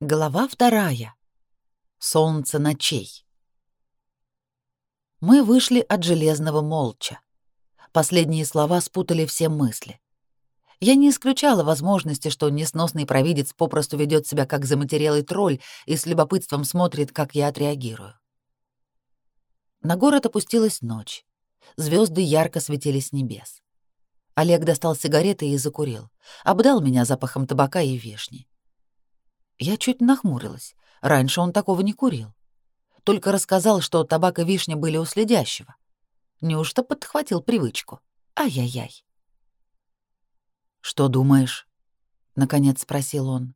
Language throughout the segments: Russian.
Глава вторая. Солнце ночей. Мы вышли от Железного молча. Последние слова спутали все мысли. Я не исключала возможности, что несносный провидец попросту ведет себя как заматерелый тролль и с любопытством смотрит, как я отреагирую. На город опустилась ночь. Звезды ярко светили с небес. Олег достал сигареты и закурил. Обдал меня запахом табака и вишни. Я чуть нахмурилась. Раньше он такого не курил. Только рассказал, что табак и вишня были у следящего. Неужто подхватил привычку? Ай-яй-яй. «Что думаешь?» — наконец спросил он.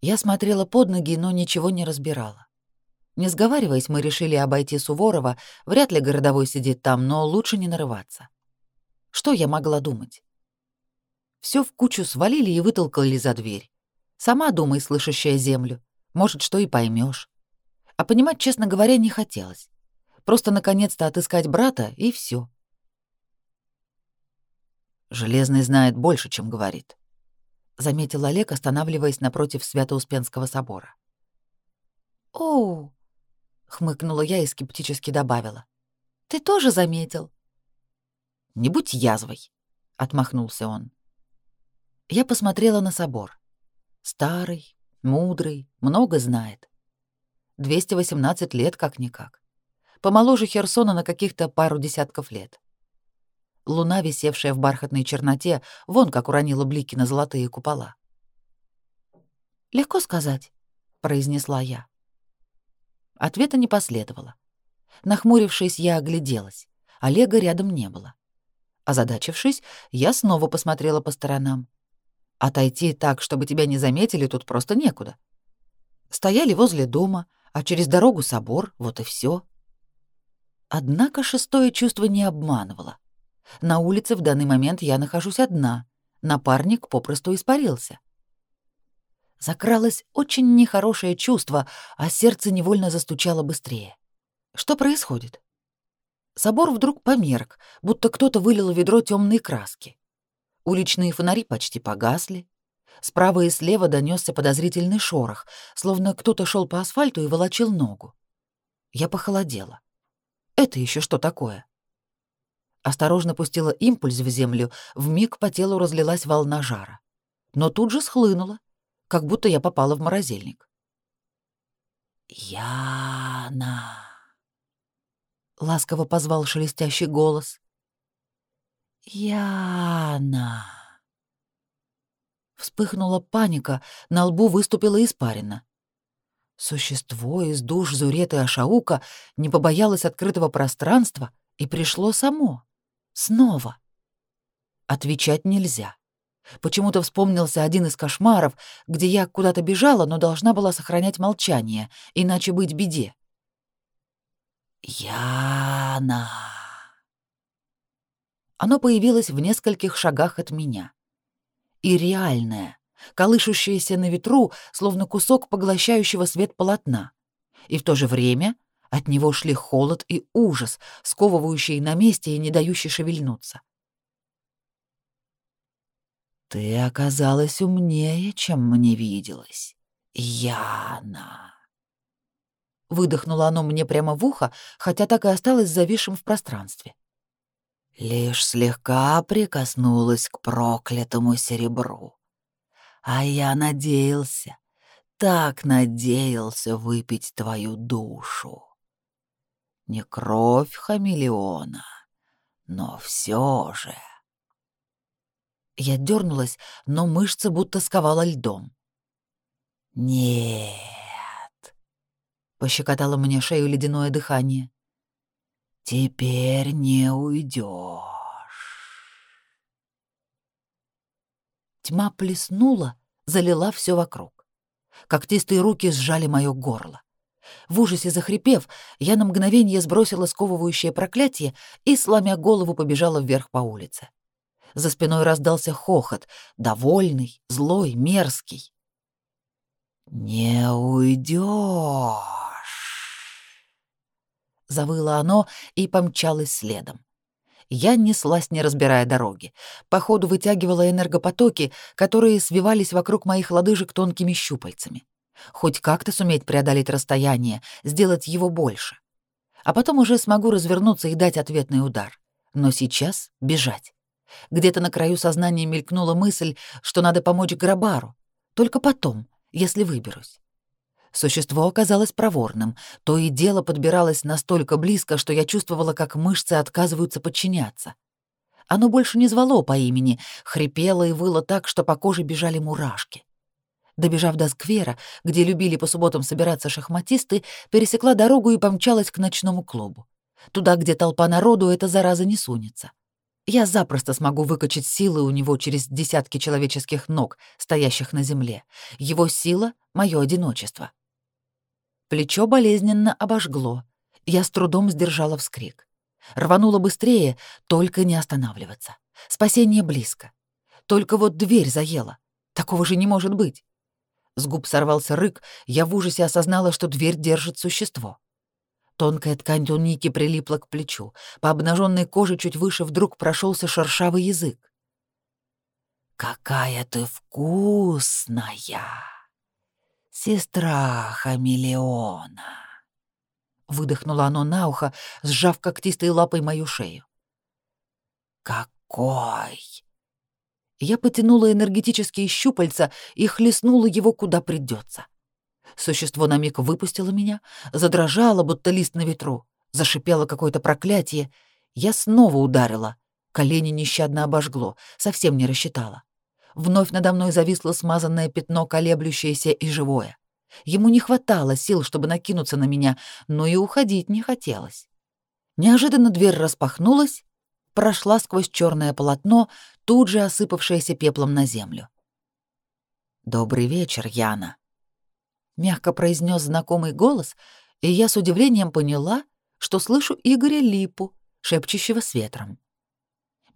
Я смотрела под ноги, но ничего не разбирала. Не сговариваясь, мы решили обойти Суворова. Вряд ли городовой сидит там, но лучше не нарываться. Что я могла думать? Все в кучу свалили и вытолкали за дверь. Сама думай, слышащая землю. Может, что и поймешь. А понимать, честно говоря, не хотелось. Просто наконец-то отыскать брата, и все. «Железный знает больше, чем говорит», — заметил Олег, останавливаясь напротив Свято-Успенского собора. «Оу!» — хмыкнула я и скептически добавила. «Ты тоже заметил?» «Не будь язвой», — отмахнулся он. Я посмотрела на собор. Старый, мудрый, много знает. 218 лет как-никак. Помоложе Херсона на каких-то пару десятков лет. Луна, висевшая в бархатной черноте, вон как уронила блики на золотые купола. «Легко сказать», — произнесла я. Ответа не последовало. Нахмурившись, я огляделась. Олега рядом не было. Озадачившись, я снова посмотрела по сторонам. Отойти так, чтобы тебя не заметили, тут просто некуда. Стояли возле дома, а через дорогу собор, вот и все. Однако шестое чувство не обманывало. На улице в данный момент я нахожусь одна. Напарник попросту испарился. Закралось очень нехорошее чувство, а сердце невольно застучало быстрее. Что происходит? Собор вдруг померк, будто кто-то вылил в ведро темные краски. Уличные фонари почти погасли. Справа и слева донесся подозрительный шорох, словно кто-то шел по асфальту и волочил ногу. Я похолодела. Это еще что такое? Осторожно пустила импульс в землю, в миг по телу разлилась волна жара. Но тут же схлынула, как будто я попала в морозильник. «Яна!» — ласково позвал шелестящий голос. «Яна!» Вспыхнула паника, на лбу выступила испарина. Существо из душ Зуреты Ашаука не побоялось открытого пространства и пришло само. Снова. Отвечать нельзя. Почему-то вспомнился один из кошмаров, где я куда-то бежала, но должна была сохранять молчание, иначе быть беде. «Яна!» Оно появилось в нескольких шагах от меня. И реальное, колышущееся на ветру, словно кусок поглощающего свет полотна. И в то же время от него шли холод и ужас, сковывающие на месте и не дающие шевельнуться. «Ты оказалась умнее, чем мне виделось, Яна!» Выдохнуло оно мне прямо в ухо, хотя так и осталось зависшим в пространстве лишь слегка прикоснулась к проклятому серебру. А я надеялся, так надеялся выпить твою душу. Не кровь хамелеона, но все же. Я дернулась, но мышцы будто сковала льдом. «Нет», — пощекотало мне шею ледяное дыхание. Теперь не уйдешь. Тьма плеснула, залила все вокруг. Когтистые руки сжали мое горло. В ужасе захрипев, я на мгновение сбросила сковывающее проклятие и, сломя голову, побежала вверх по улице. За спиной раздался хохот, довольный, злой, мерзкий. «Не уйдешь!» Завыло оно и помчалось следом. Я неслась, не разбирая дороги. По ходу вытягивала энергопотоки, которые свивались вокруг моих лодыжек тонкими щупальцами. Хоть как-то суметь преодолеть расстояние, сделать его больше. А потом уже смогу развернуться и дать ответный удар. Но сейчас бежать. Где-то на краю сознания мелькнула мысль, что надо помочь Грабару. Только потом, если выберусь. Существо оказалось проворным, то и дело подбиралось настолько близко, что я чувствовала, как мышцы отказываются подчиняться. Оно больше не звало по имени, хрипело и выло так, что по коже бежали мурашки. Добежав до сквера, где любили по субботам собираться шахматисты, пересекла дорогу и помчалась к ночному клубу. Туда, где толпа народу, эта зараза не сунется. Я запросто смогу выкачать силы у него через десятки человеческих ног, стоящих на земле. Его сила — мое одиночество. Плечо болезненно обожгло. Я с трудом сдержала вскрик. Рванула быстрее, только не останавливаться. Спасение близко. Только вот дверь заела. Такого же не может быть. С губ сорвался рык, я в ужасе осознала, что дверь держит существо. Тонкая ткань туники прилипла к плечу. По обнаженной коже чуть выше вдруг прошелся шершавый язык. «Какая ты вкусная!» «Сестра хамелеона!» Выдохнуло оно на ухо, сжав когтистой лапой мою шею. «Какой!» Я потянула энергетические щупальца и хлестнула его куда придется. Существо на миг выпустило меня, задрожало, будто лист на ветру, зашипело какое-то проклятие. Я снова ударила. Колени нещадно обожгло, совсем не рассчитала. Вновь надо мной зависло смазанное пятно, колеблющееся и живое. Ему не хватало сил, чтобы накинуться на меня, но и уходить не хотелось. Неожиданно дверь распахнулась, прошла сквозь черное полотно, тут же осыпавшееся пеплом на землю. «Добрый вечер, Яна», — мягко произнес знакомый голос, и я с удивлением поняла, что слышу Игоря Липу, шепчущего с ветром.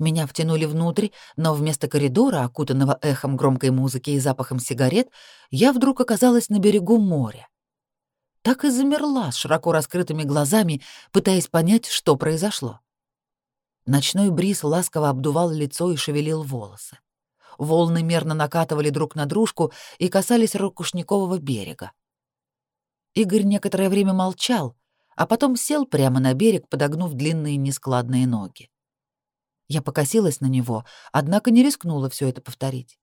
Меня втянули внутрь, но вместо коридора, окутанного эхом громкой музыки и запахом сигарет, я вдруг оказалась на берегу моря. Так и замерла с широко раскрытыми глазами, пытаясь понять, что произошло. Ночной бриз ласково обдувал лицо и шевелил волосы. Волны мерно накатывали друг на дружку и касались Рокушникового берега. Игорь некоторое время молчал, а потом сел прямо на берег, подогнув длинные нескладные ноги. Я покосилась на него, однако не рискнула все это повторить.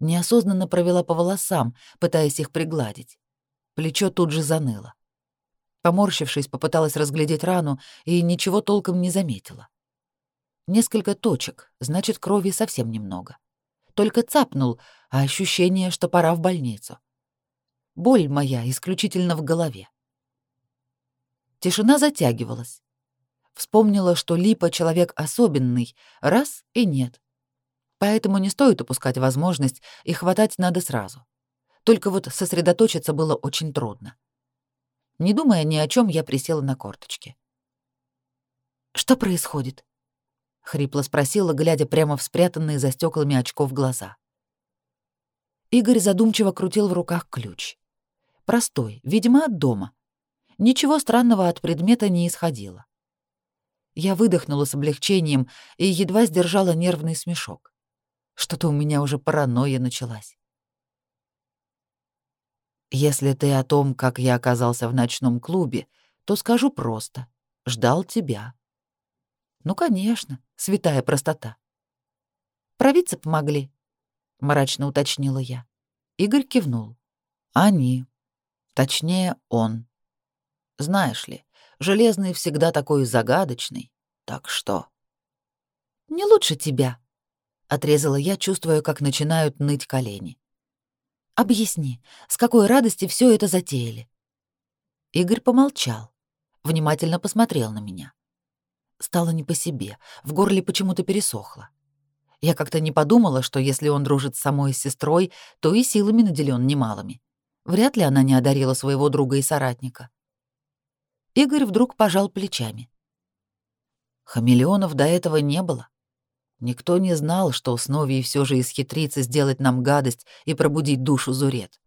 Неосознанно провела по волосам, пытаясь их пригладить. Плечо тут же заныло. Поморщившись, попыталась разглядеть рану и ничего толком не заметила. Несколько точек, значит, крови совсем немного. Только цапнул, а ощущение, что пора в больницу. Боль моя исключительно в голове. Тишина затягивалась. Вспомнила, что Липа человек особенный, раз и нет. Поэтому не стоит упускать возможность, и хватать надо сразу. Только вот сосредоточиться было очень трудно. Не думая ни о чем, я присела на корточки. «Что происходит?» — хрипло спросила, глядя прямо в спрятанные за стеклами очков глаза. Игорь задумчиво крутил в руках ключ. Простой, видимо, от дома. Ничего странного от предмета не исходило. Я выдохнула с облегчением и едва сдержала нервный смешок. Что-то у меня уже паранойя началась. Если ты о том, как я оказался в ночном клубе, то скажу просто. Ждал тебя. Ну, конечно, святая простота. Провидцы помогли, мрачно уточнила я. Игорь кивнул. Они. Точнее, он. Знаешь ли, Железный всегда такой загадочный. Так что... «Не лучше тебя», — отрезала я, чувствуя, как начинают ныть колени. «Объясни, с какой радости все это затеяли?» Игорь помолчал, внимательно посмотрел на меня. Стало не по себе, в горле почему-то пересохло. Я как-то не подумала, что если он дружит с самой сестрой, то и силами наделен немалыми. Вряд ли она не одарила своего друга и соратника. Игорь вдруг пожал плечами. Хамелеонов до этого не было. Никто не знал, что с Новией все же исхитрится сделать нам гадость и пробудить душу Зурет.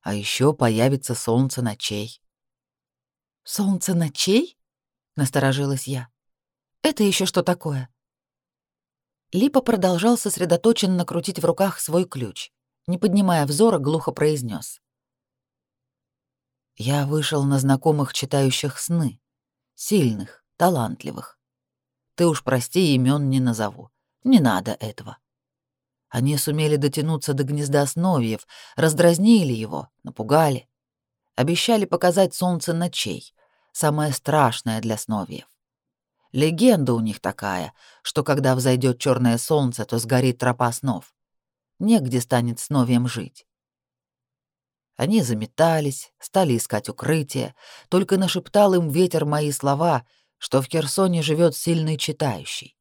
А еще появится солнце ночей. «Солнце ночей?» — насторожилась я. Это еще что такое? Липа продолжал сосредоточенно крутить в руках свой ключ. Не поднимая взора, глухо произнес: Я вышел на знакомых читающих сны. Сильных, талантливых. Ты уж прости, имен не назову. Не надо этого. Они сумели дотянуться до гнезда сновьев, раздразнили его, напугали. Обещали показать солнце ночей, самое страшное для сновьев. Легенда у них такая, что когда взойдет черное солнце, то сгорит тропа снов. Негде станет сновьем жить. Они заметались, стали искать укрытие, только нашептал им ветер мои слова, что в Херсоне живет сильный читающий.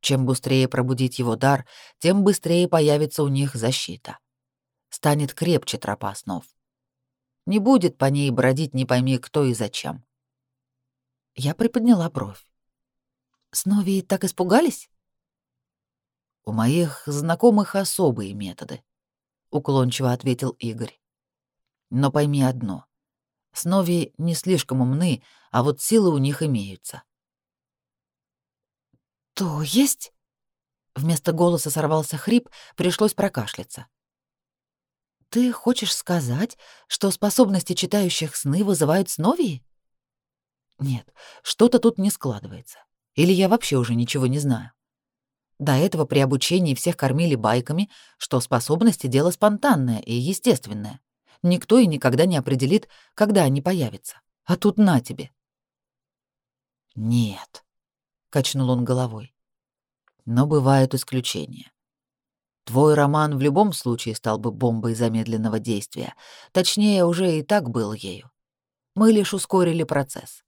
Чем быстрее пробудить его дар, тем быстрее появится у них защита. Станет крепче тропа снов. Не будет по ней бродить не пойми кто и зачем. Я приподняла бровь. Снови так испугались? У моих знакомых особые методы, уклончиво ответил Игорь. Но пойми одно. Снови не слишком умны, а вот силы у них имеются. То есть? Вместо голоса сорвался хрип, пришлось прокашляться. Ты хочешь сказать, что способности читающих сны вызывают сновии? Нет, что-то тут не складывается. Или я вообще уже ничего не знаю? До этого при обучении всех кормили байками, что способности — дело спонтанное и естественное. Никто и никогда не определит, когда они появятся. А тут на тебе. «Нет», — качнул он головой. «Но бывают исключения. Твой роман в любом случае стал бы бомбой замедленного действия. Точнее, уже и так был ею. Мы лишь ускорили процесс.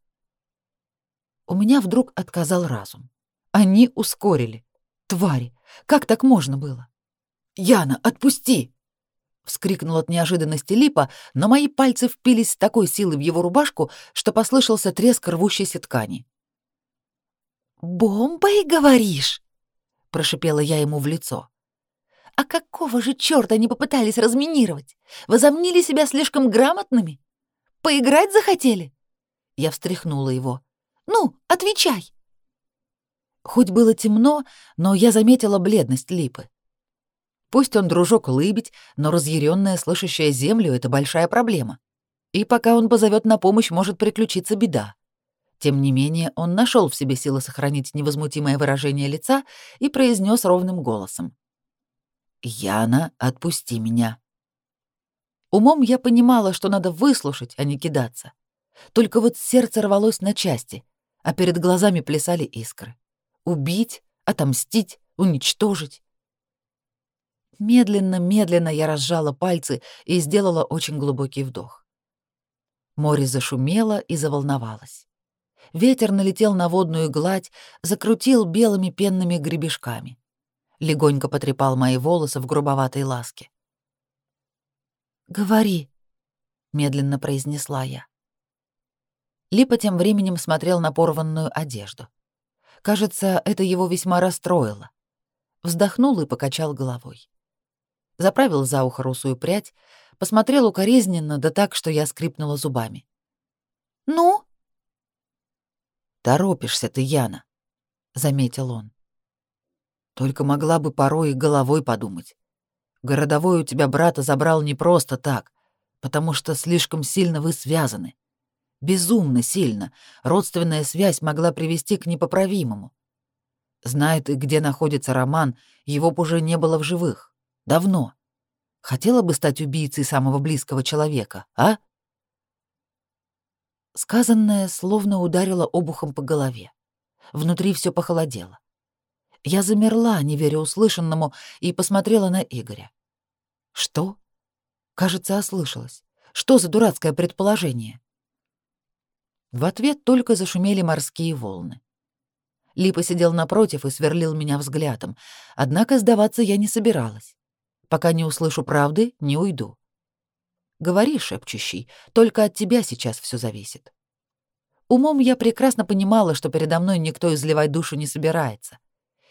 У меня вдруг отказал разум. Они ускорили. Твари, как так можно было? «Яна, отпусти!» Вскрикнул от неожиданности Липа, но мои пальцы впились с такой силой в его рубашку, что послышался треск рвущейся ткани. «Бомбой, говоришь?» — прошипела я ему в лицо. «А какого же чёрта они попытались разминировать? Возомнили себя слишком грамотными? Поиграть захотели?» Я встряхнула его. Ну, отвечай!» Хоть было темно, но я заметила бледность Липы. Пусть он дружок улыбить, но разъяренная, слышащая землю — это большая проблема. И пока он позовет на помощь, может приключиться беда. Тем не менее, он нашел в себе силы сохранить невозмутимое выражение лица и произнес ровным голосом. «Яна, отпусти меня». Умом я понимала, что надо выслушать, а не кидаться. Только вот сердце рвалось на части — а перед глазами плясали искры. Убить, отомстить, уничтожить. Медленно-медленно я разжала пальцы и сделала очень глубокий вдох. Море зашумело и заволновалось. Ветер налетел на водную гладь, закрутил белыми пенными гребешками. Легонько потрепал мои волосы в грубоватой ласке. «Говори», — медленно произнесла я. Липа тем временем смотрел на порванную одежду. Кажется, это его весьма расстроило. Вздохнул и покачал головой. Заправил за ухо русую прядь, посмотрел укоризненно, да так, что я скрипнула зубами. «Ну?» «Торопишься ты, Яна», — заметил он. «Только могла бы порой и головой подумать. Городовой у тебя брата забрал не просто так, потому что слишком сильно вы связаны. Безумно сильно. Родственная связь могла привести к непоправимому. Знает где находится Роман, его б уже не было в живых. Давно. Хотела бы стать убийцей самого близкого человека, а? Сказанное словно ударило обухом по голове. Внутри все похолодело. Я замерла, не веря услышанному, и посмотрела на Игоря. Что? Кажется, ослышалась. Что за дурацкое предположение? В ответ только зашумели морские волны. Липа сидел напротив и сверлил меня взглядом, однако сдаваться я не собиралась. Пока не услышу правды, не уйду. Говори, шепчущий, только от тебя сейчас все зависит. Умом я прекрасно понимала, что передо мной никто изливать душу не собирается.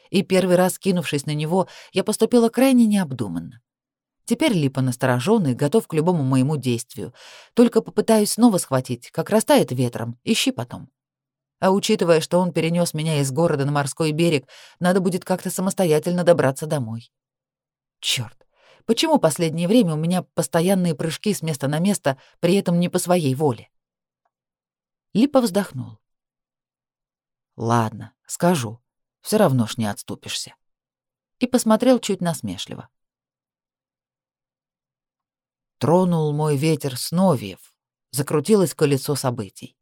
И первый раз, кинувшись на него, я поступила крайне необдуманно. Теперь Липа насторожённый, готов к любому моему действию. Только попытаюсь снова схватить, как растает ветром, ищи потом. А учитывая, что он перенес меня из города на морской берег, надо будет как-то самостоятельно добраться домой. Черт, почему последнее время у меня постоянные прыжки с места на место, при этом не по своей воле? Липа вздохнул. Ладно, скажу. Все равно ж не отступишься. И посмотрел чуть насмешливо. Тронул мой ветер с новиев, закрутилось колесо событий.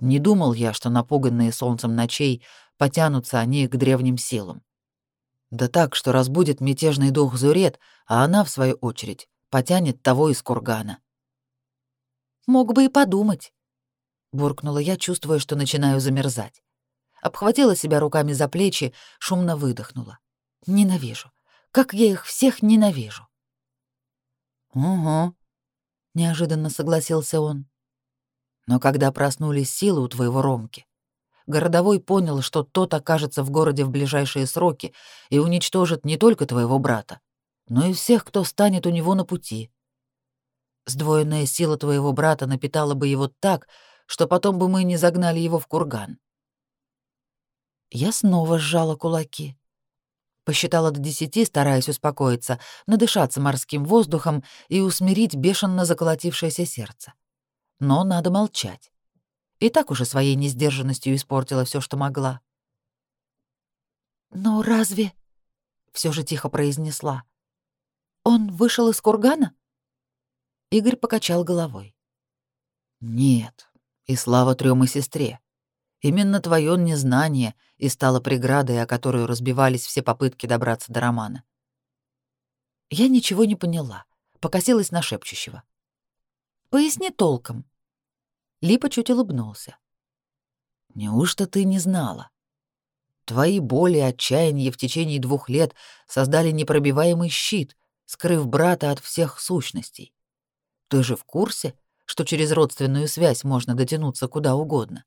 Не думал я, что напуганные солнцем ночей потянутся они к древним силам. Да так, что разбудит мятежный дух Зурет, а она, в свою очередь, потянет того из кургана. «Мог бы и подумать», — буркнула я, чувствуя, что начинаю замерзать. Обхватила себя руками за плечи, шумно выдохнула. «Ненавижу. Как я их всех ненавижу!» «Угу», — неожиданно согласился он. Но когда проснулись силы у твоего Ромки, городовой понял, что тот окажется в городе в ближайшие сроки и уничтожит не только твоего брата, но и всех, кто станет у него на пути. Сдвоенная сила твоего брата напитала бы его так, что потом бы мы не загнали его в курган. Я снова сжала кулаки. Посчитала до десяти, стараясь успокоиться, надышаться морским воздухом и усмирить бешено заколотившееся сердце но надо молчать. И так уже своей несдержанностью испортила все, что могла. «Но разве...» — все же тихо произнесла. «Он вышел из кургана?» Игорь покачал головой. «Нет, и слава трём и сестре. Именно твое незнание и стало преградой, о которую разбивались все попытки добраться до Романа. Я ничего не поняла, покосилась на шепчущего. Поясни толком. Липа чуть улыбнулся. Неужто ты не знала? Твои боли и отчаяние в течение двух лет создали непробиваемый щит, скрыв брата от всех сущностей. Ты же в курсе, что через родственную связь можно дотянуться куда угодно?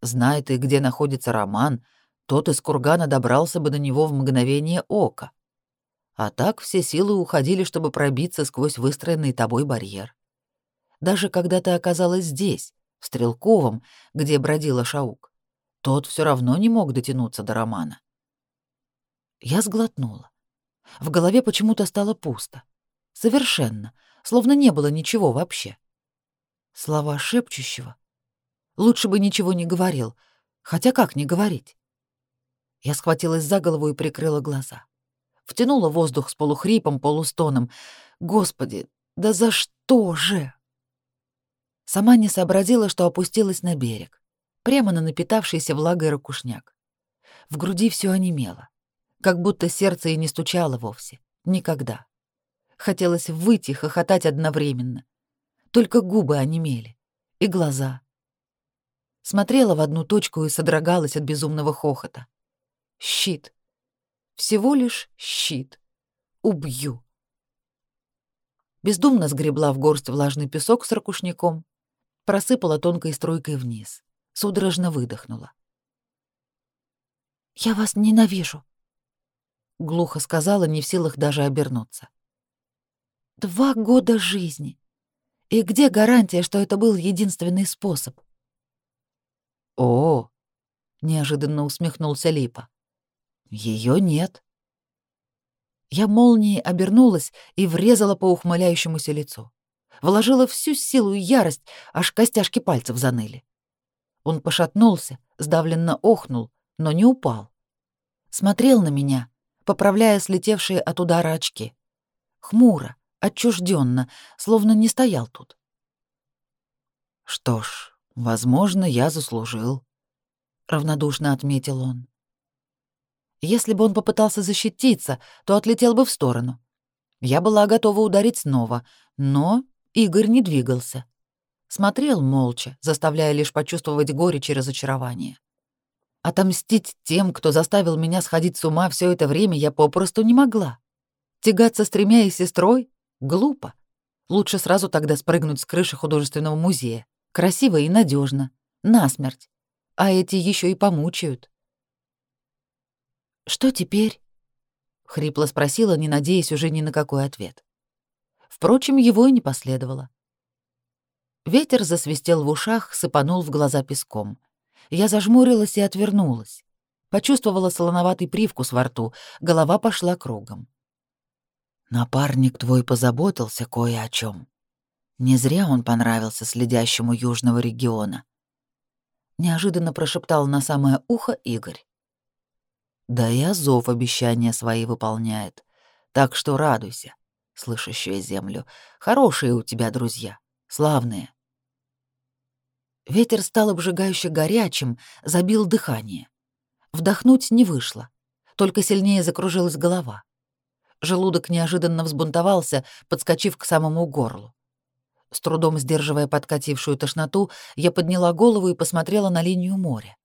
Знай ты, где находится Роман, тот из кургана добрался бы до него в мгновение ока. А так все силы уходили, чтобы пробиться сквозь выстроенный тобой барьер даже когда ты оказалась здесь, в Стрелковом, где бродила Шаук. Тот все равно не мог дотянуться до Романа. Я сглотнула. В голове почему-то стало пусто. Совершенно, словно не было ничего вообще. Слова шепчущего. Лучше бы ничего не говорил, хотя как не говорить? Я схватилась за голову и прикрыла глаза. Втянула воздух с полухрипом, полустоном. Господи, да за что же? Сама не сообразила, что опустилась на берег, прямо на напитавшийся влагой ракушняк. В груди все онемело, как будто сердце и не стучало вовсе. Никогда. Хотелось выйти, хохотать одновременно. Только губы онемели. И глаза. Смотрела в одну точку и содрогалась от безумного хохота. Щит. Всего лишь щит. Убью. Бездумно сгребла в горсть влажный песок с ракушняком, просыпала тонкой струйкой вниз, судорожно выдохнула. «Я вас ненавижу», — глухо сказала, не в силах даже обернуться. «Два года жизни. И где гарантия, что это был единственный способ?» «О!» — неожиданно усмехнулся Липа. Ее нет». Я молнией обернулась и врезала по ухмыляющемуся лицу вложила всю силу и ярость, аж костяшки пальцев заныли. Он пошатнулся, сдавленно охнул, но не упал. Смотрел на меня, поправляя слетевшие от удара очки. Хмуро, отчужденно, словно не стоял тут. «Что ж, возможно, я заслужил», — равнодушно отметил он. Если бы он попытался защититься, то отлетел бы в сторону. Я была готова ударить снова, но Игорь не двигался. Смотрел молча, заставляя лишь почувствовать горечь и разочарование. Отомстить тем, кто заставил меня сходить с ума все это время, я попросту не могла. Тягаться с тремя и сестрой? Глупо. Лучше сразу тогда спрыгнуть с крыши художественного музея. Красиво и надежно, Насмерть. А эти еще и помучают. «Что теперь?» — хрипло спросила, не надеясь уже ни на какой ответ. Впрочем, его и не последовало. Ветер засвистел в ушах, сыпанул в глаза песком. Я зажмурилась и отвернулась. Почувствовала солоноватый привкус во рту, голова пошла кругом. Напарник твой позаботился кое о чем. Не зря он понравился следящему южного региона. Неожиданно прошептал на самое ухо Игорь. Да и Азов обещания свои выполняет. Так что радуйся, слышащая землю. Хорошие у тебя друзья, славные. Ветер стал обжигающе горячим, забил дыхание. Вдохнуть не вышло, только сильнее закружилась голова. Желудок неожиданно взбунтовался, подскочив к самому горлу. С трудом сдерживая подкатившую тошноту, я подняла голову и посмотрела на линию моря.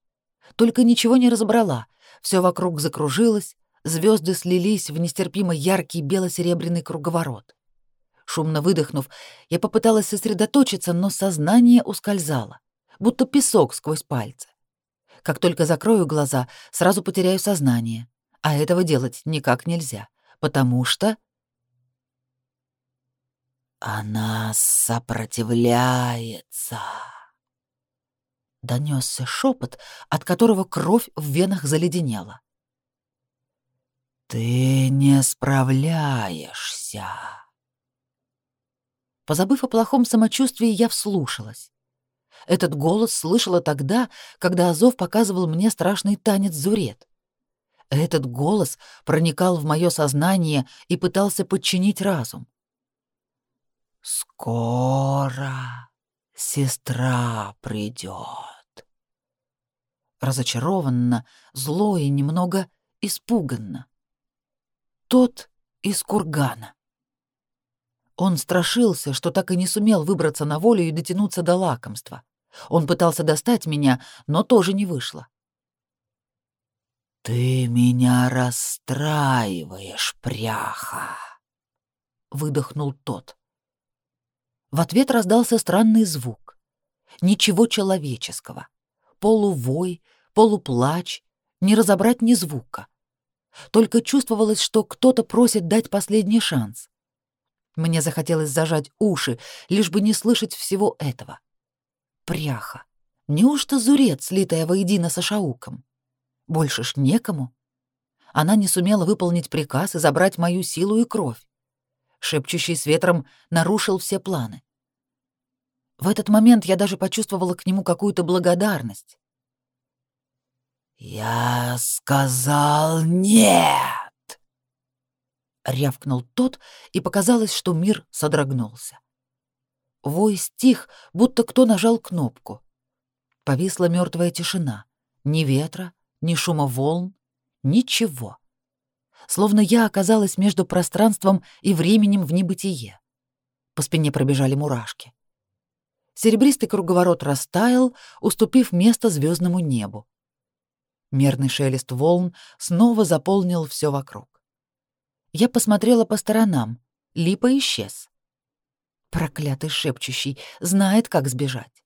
Только ничего не разобрала, все вокруг закружилось, звезды слились в нестерпимо яркий бело-серебряный круговорот. Шумно выдохнув, я попыталась сосредоточиться, но сознание ускользало, будто песок сквозь пальцы. Как только закрою глаза, сразу потеряю сознание, а этого делать никак нельзя, потому что... «Она сопротивляется», — донесся шепот, от которого кровь в венах заледенела. «Ты не справляешься». Позабыв о плохом самочувствии, я вслушалась. Этот голос слышала тогда, когда Азов показывал мне страшный танец зурет. Этот голос проникал в мое сознание и пытался подчинить разум. «Скоро сестра придет». Разочарованно, зло и немного испуганно. Тот из кургана. Он страшился, что так и не сумел выбраться на волю и дотянуться до лакомства. Он пытался достать меня, но тоже не вышло. «Ты меня расстраиваешь, пряха!» — выдохнул тот. В ответ раздался странный звук. Ничего человеческого. Полувой, полуплач, не разобрать ни звука. Только чувствовалось, что кто-то просит дать последний шанс. Мне захотелось зажать уши, лишь бы не слышать всего этого. Пряха. Неужто Зурет, слитая воедино со Шауком? Больше ж некому. Она не сумела выполнить приказ и забрать мою силу и кровь. Шепчущий с ветром нарушил все планы. В этот момент я даже почувствовала к нему какую-то благодарность. «Я сказал нет!» рявкнул тот, и показалось, что мир содрогнулся. Вой стих, будто кто нажал кнопку. Повисла мертвая тишина. Ни ветра, ни шума волн, ничего. Словно я оказалась между пространством и временем в небытие. По спине пробежали мурашки. Серебристый круговорот растаял, уступив место звездному небу. Мерный шелест волн снова заполнил все вокруг. Я посмотрела по сторонам. Липа исчез. Проклятый шепчущий знает, как сбежать.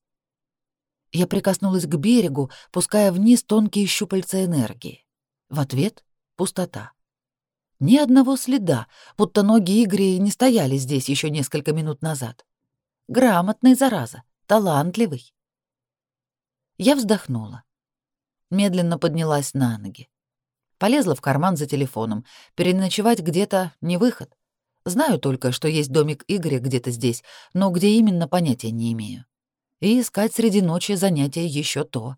Я прикоснулась к берегу, пуская вниз тонкие щупальца энергии. В ответ — пустота. Ни одного следа, будто ноги Игоря не стояли здесь еще несколько минут назад. Грамотный, зараза, талантливый. Я вздохнула. Медленно поднялась на ноги. Полезла в карман за телефоном. Переночевать где-то не выход. Знаю только, что есть домик Игоря где-то здесь, но где именно понятия не имею. И искать среди ночи занятия еще то.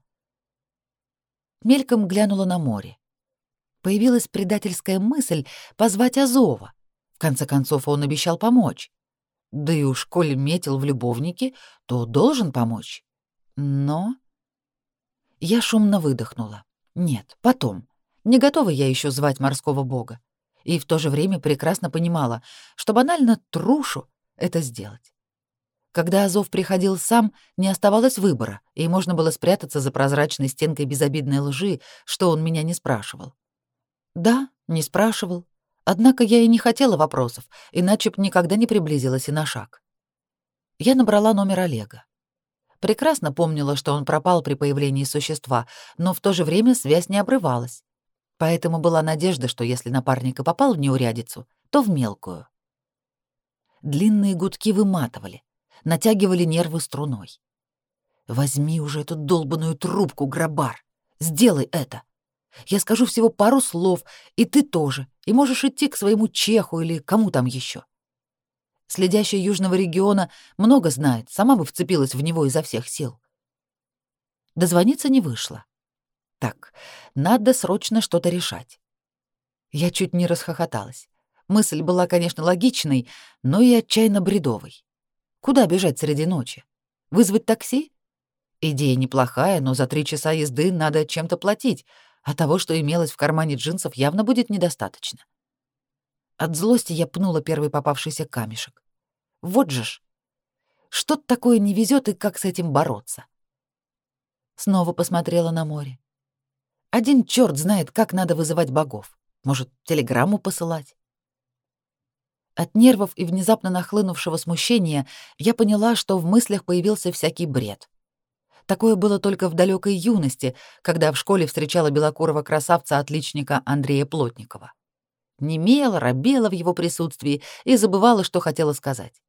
Мельком глянула на море. Появилась предательская мысль позвать Азова. В конце концов, он обещал помочь. Да и уж, коль метил в любовнике, то должен помочь. Но... Я шумно выдохнула. Нет, потом. Не готова я еще звать морского бога. И в то же время прекрасно понимала, что банально трушу это сделать. Когда Азов приходил сам, не оставалось выбора, и можно было спрятаться за прозрачной стенкой безобидной лжи, что он меня не спрашивал. Да, не спрашивал. Однако я и не хотела вопросов, иначе б никогда не приблизилась и на шаг. Я набрала номер Олега. Прекрасно помнила, что он пропал при появлении существа, но в то же время связь не обрывалась. Поэтому была надежда, что если напарник и попал в неурядицу, то в мелкую. Длинные гудки выматывали, натягивали нервы струной. Возьми уже эту долбаную трубку, грабар. Сделай это. Я скажу всего пару слов, и ты тоже, и можешь идти к своему чеху или кому там еще. Следящая южного региона много знает, сама бы вцепилась в него изо всех сил. Дозвониться не вышло. Так, надо срочно что-то решать. Я чуть не расхохоталась. Мысль была, конечно, логичной, но и отчаянно бредовой. Куда бежать среди ночи? Вызвать такси? Идея неплохая, но за три часа езды надо чем-то платить, а того, что имелось в кармане джинсов, явно будет недостаточно. От злости я пнула первый попавшийся камешек. Вот же ж. Что-то такое не везет и как с этим бороться. Снова посмотрела на море. Один черт знает, как надо вызывать богов. Может, телеграмму посылать? От нервов и внезапно нахлынувшего смущения я поняла, что в мыслях появился всякий бред. Такое было только в далекой юности, когда в школе встречала белокурого красавца-отличника Андрея Плотникова. Немела, робела в его присутствии и забывала, что хотела сказать.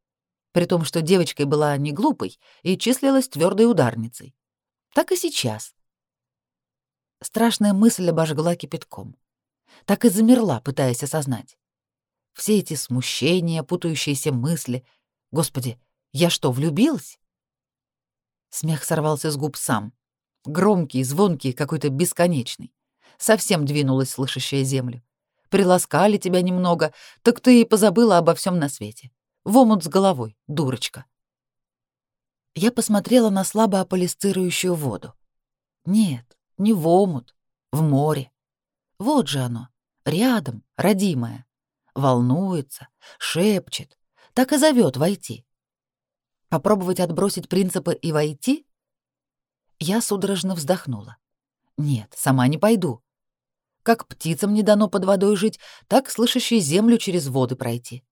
При том, что девочкой была не глупой и числилась твердой ударницей. Так и сейчас. Страшная мысль обожгла кипятком. Так и замерла, пытаясь осознать. Все эти смущения, путающиеся мысли. Господи, я что, влюбилась? Смех сорвался с губ сам. Громкий, звонкий, какой-то бесконечный. Совсем двинулась слышащая землю. Приласкали тебя немного, так ты и позабыла обо всем на свете. В омут с головой, дурочка. Я посмотрела на слабо аполисцирующую воду. Нет, не в омут, в море. Вот же оно, рядом, родимое. Волнуется, шепчет, так и зовет войти. Попробовать отбросить принципы и войти? Я судорожно вздохнула. Нет, сама не пойду. Как птицам не дано под водой жить, так слышащей землю через воды пройти.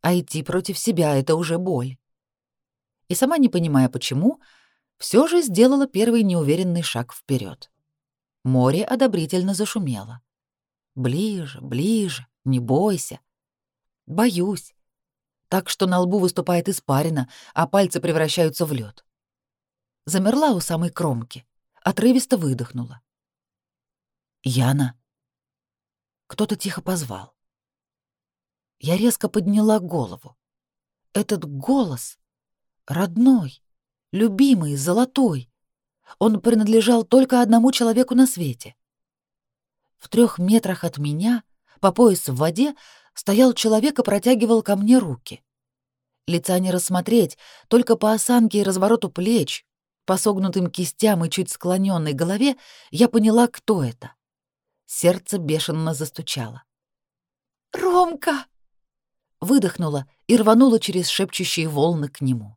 А идти против себя — это уже боль. И сама не понимая почему, все же сделала первый неуверенный шаг вперед. Море одобрительно зашумело. Ближе, ближе, не бойся. Боюсь так что на лбу выступает испарина, а пальцы превращаются в лед. Замерла у самой кромки, отрывисто выдохнула. «Яна!» Кто-то тихо позвал. Я резко подняла голову. Этот голос родной, любимый, золотой. Он принадлежал только одному человеку на свете. В трех метрах от меня, по пояс в воде, стоял человек и протягивал ко мне руки. Лица не рассмотреть, только по осанке и развороту плеч, по согнутым кистям и чуть склоненной голове я поняла, кто это. Сердце бешено застучало. «Ромка!» Выдохнула и рванула через шепчущие волны к нему.